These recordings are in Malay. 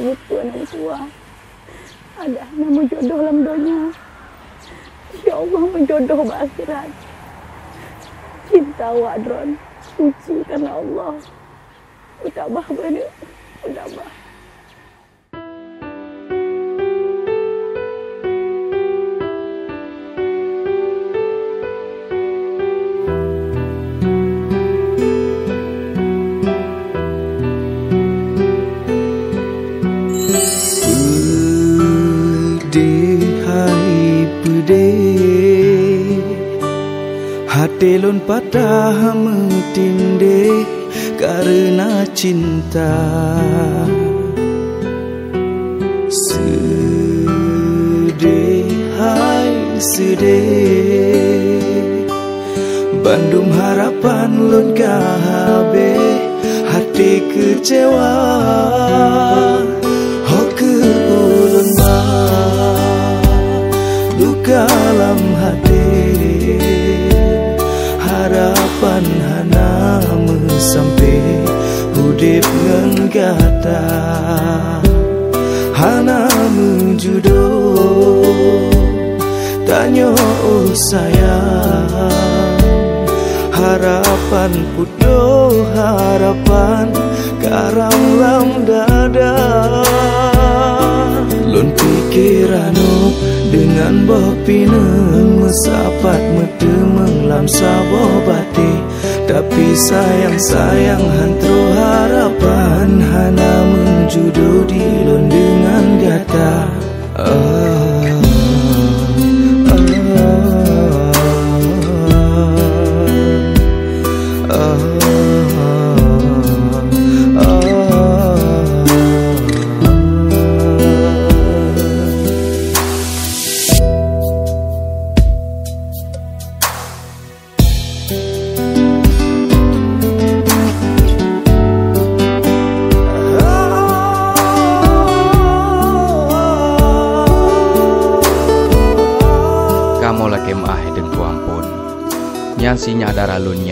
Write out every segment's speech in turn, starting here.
buku anak tua. Ada nama jodoh dalam dunia. Ya Allah menjodoh berakhirat. Cinta wadron. Suci karena Allah. Utabah benda. Utabah. Hati lun patah metinde karena cinta. Sedih hai sedih. Bandung harapan lun kahabe Hati kecewa sampai hudip ngan kata hana menjudo tanya oh sayang. Harapan pudo harapan karam lam dada. Lon pikiranu dengan bopina mesapat metu menglam sabo bati tapi sayang sayang hantro harapan. Hana menjudo di lon Nyan si nyadar alun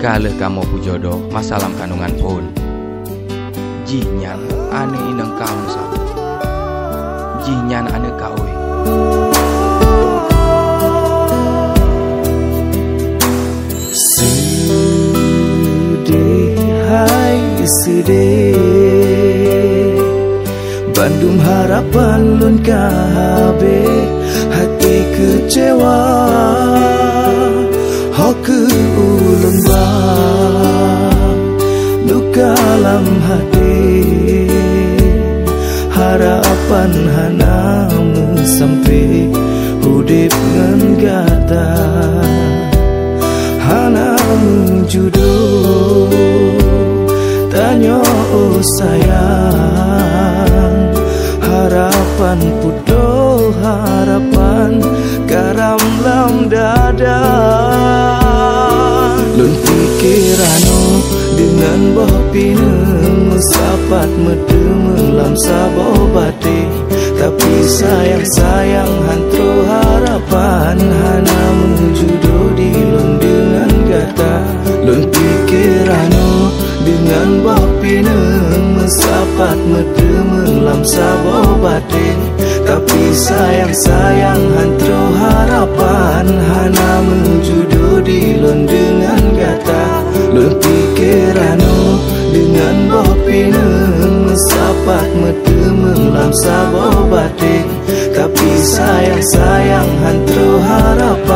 Kala kamu pujodoh masalah kandungan pun. Jinyan ane inang kamu sama Jinyan ane kawe. Sedih hai sedih. Bandung harapan lun kabe Hati kecewa Harapan hana sampai Hudip ngan gata Sapat metu melam sabo bati Tapi sayang sayang hantro harapan. Hana menjudo di lun dengan gata. Lun pikiranu dengan bopina Sapat metu melam sabo bati. Tapi sayang-sayang hantro harapan. Hana menjudo di lon dengan gata. Lon pikiranu dengan bopina Mesapat metu melam sabo batik Tapi sayang-sayang hantro harapan Hana